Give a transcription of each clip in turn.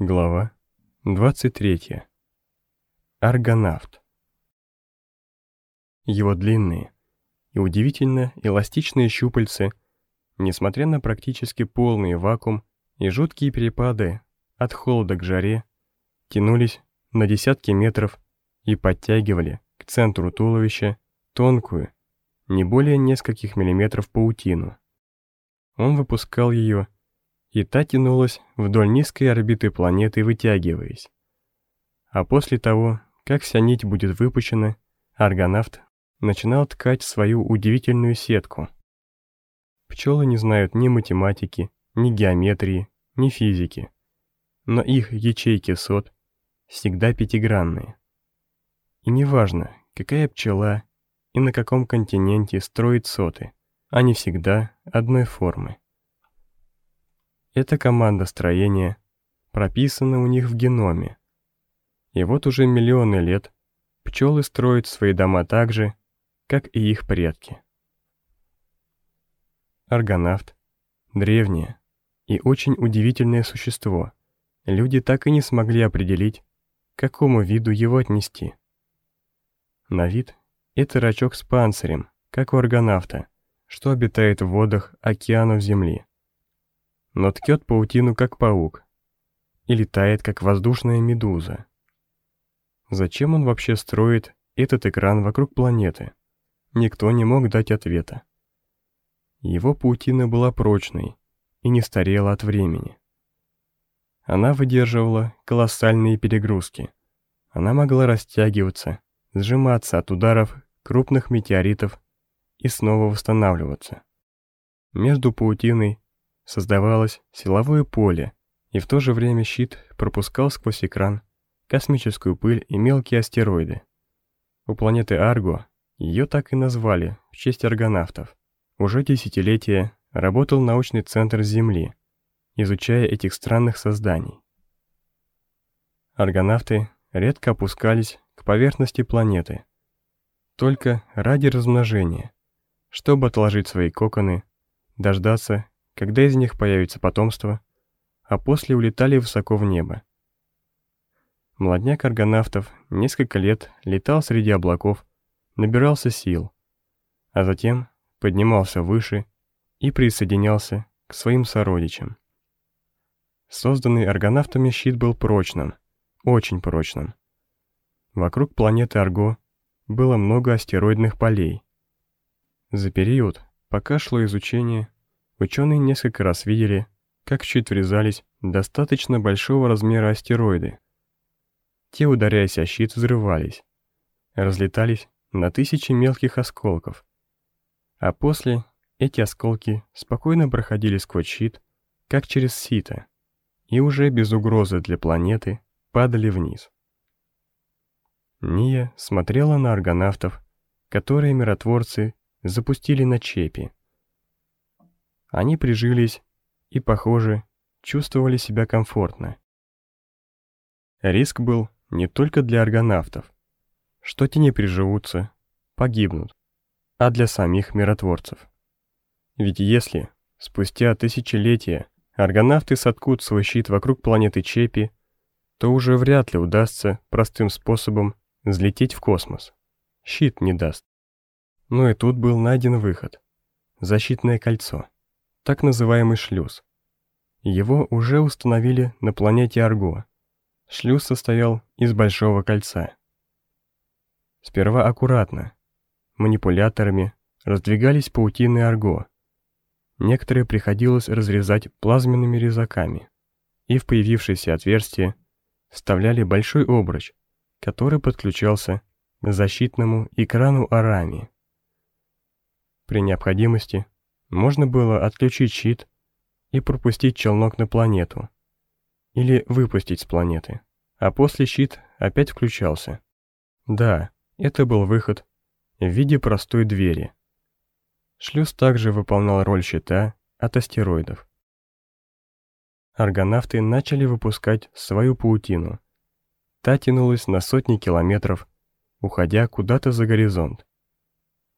Глава 23. Аргонавт. Его длинные и удивительно эластичные щупальцы, несмотря на практически полный вакуум и жуткие перепады от холода к жаре, тянулись на десятки метров и подтягивали к центру туловища тонкую, не более нескольких миллиметров паутину. Он выпускал ее и та тянулась вдоль низкой орбиты планеты, вытягиваясь. А после того, как вся нить будет выпущена, аргонавт начинал ткать свою удивительную сетку. Пчелы не знают ни математики, ни геометрии, ни физики, но их ячейки сот всегда пятигранные. И неважно, какая пчела и на каком континенте строит соты, они всегда одной формы. Эта команда строения прописана у них в геноме. И вот уже миллионы лет пчелы строят свои дома так же, как и их предки. Аргонавт — древнее и очень удивительное существо. Люди так и не смогли определить, к какому виду его отнести. На вид это рачок с панцирем, как у аргонавта, что обитает в водах океанов Земли но ткет паутину как паук и летает как воздушная медуза. Зачем он вообще строит этот экран вокруг планеты? Никто не мог дать ответа. Его паутина была прочной и не старела от времени. Она выдерживала колоссальные перегрузки. Она могла растягиваться, сжиматься от ударов крупных метеоритов и снова восстанавливаться. Между паутиной создавалось силовое поле, и в то же время щит пропускал сквозь экран космическую пыль и мелкие астероиды. У планеты Арго ее так и назвали в честь аргонавтов. Уже десятилетия работал научный центр Земли, изучая этих странных созданий. Аргонавты редко опускались к поверхности планеты, только ради размножения, чтобы отложить свои коконы, дождаться, когда из них появится потомство, а после улетали высоко в небо. Младняк аргонавтов несколько лет летал среди облаков, набирался сил, а затем поднимался выше и присоединялся к своим сородичам. Созданный аргонавтами щит был прочным, очень прочным. Вокруг планеты Арго было много астероидных полей. За период, пока шло изучение, Ученые несколько раз видели, как в щит врезались достаточно большого размера астероиды. Те, ударяясь о щит, взрывались, разлетались на тысячи мелких осколков. А после эти осколки спокойно проходили сквозь щит, как через сито, и уже без угрозы для планеты падали вниз. Ния смотрела на аргонавтов, которые миротворцы запустили на чепи. Они прижились и, похоже, чувствовали себя комфортно. Риск был не только для аргонавтов, что те не приживутся, погибнут, а для самих миротворцев. Ведь если спустя тысячелетия аргонавты соткут свой щит вокруг планеты Чепи, то уже вряд ли удастся простым способом взлететь в космос. Щит не даст. Но и тут был найден выход. Защитное кольцо так называемый шлюз. Его уже установили на планете Арго. Шлюз состоял из большого кольца. Сперва аккуратно, манипуляторами раздвигались паутины Арго. Некоторые приходилось разрезать плазменными резаками, и в появившееся отверстие вставляли большой обруч, который подключался к защитному экрану Арами. При необходимости можно было отключить щит и пропустить челнок на планету. Или выпустить с планеты. А после щит опять включался. Да, это был выход в виде простой двери. Шлюз также выполнял роль щита от астероидов. Аргонавты начали выпускать свою паутину. Та тянулась на сотни километров, уходя куда-то за горизонт.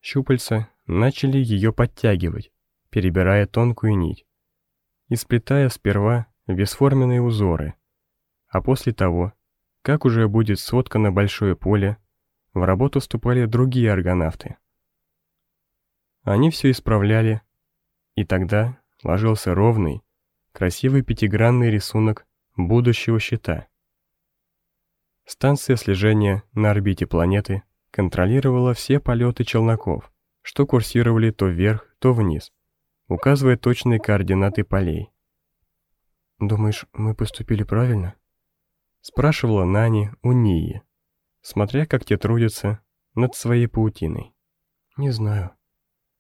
Щупальца начали ее подтягивать, перебирая тонкую нить и сплетая сперва бесформенные узоры, А после того, как уже будет соткано большое поле, в работу вступали другие аргонавты. Они все исправляли, и тогда ложился ровный, красивый пятигранный рисунок будущего щита. Станция слежения на орбите планеты контролировала все полеты челноков, что курсировали то вверх, то вниз, указывая точные координаты полей. «Думаешь, мы поступили правильно?» спрашивала Нани у Нии, смотря как те трудятся над своей паутиной. «Не знаю».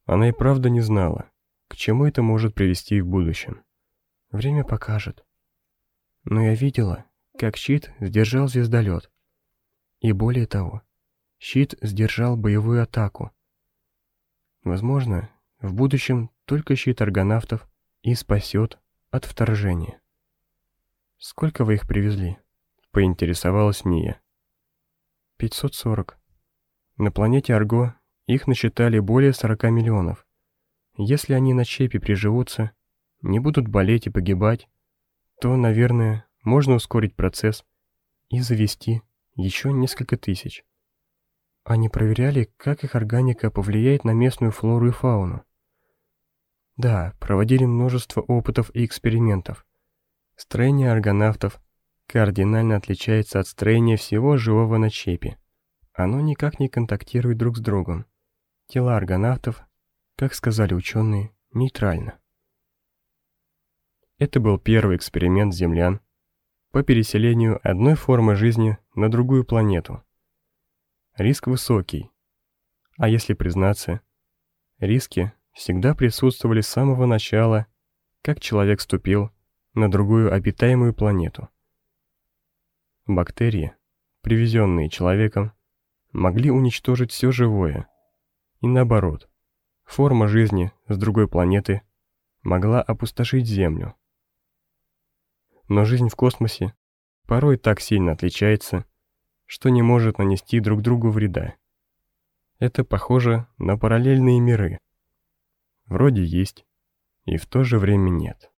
Она и правда не знала, к чему это может привести в будущем. Время покажет. Но я видела, как щит сдержал звездолет. И более того, щит сдержал боевую атаку. Возможно, в будущем только щит аргонавтов и спасет от вторжения. «Сколько вы их привезли?» — поинтересовалась Ния. «540. На планете Арго их насчитали более 40 миллионов. Если они на чепе приживутся, не будут болеть и погибать, то, наверное, можно ускорить процесс и завести еще несколько тысяч. Они проверяли, как их органика повлияет на местную флору и фауну. Да, проводили множество опытов и экспериментов. Строение аргонавтов кардинально отличается от строения всего живого на чепе. Оно никак не контактирует друг с другом. Тела аргонавтов, как сказали ученые, нейтрально. Это был первый эксперимент землян по переселению одной формы жизни на другую планету. Риск высокий. А если признаться, риски всегда присутствовали с самого начала, как человек ступил на другую обитаемую планету. Бактерии, привезенные человеком, могли уничтожить все живое, и наоборот, форма жизни с другой планеты могла опустошить Землю. Но жизнь в космосе порой так сильно отличается, что не может нанести друг другу вреда. Это похоже на параллельные миры. Вроде есть, и в то же время нет.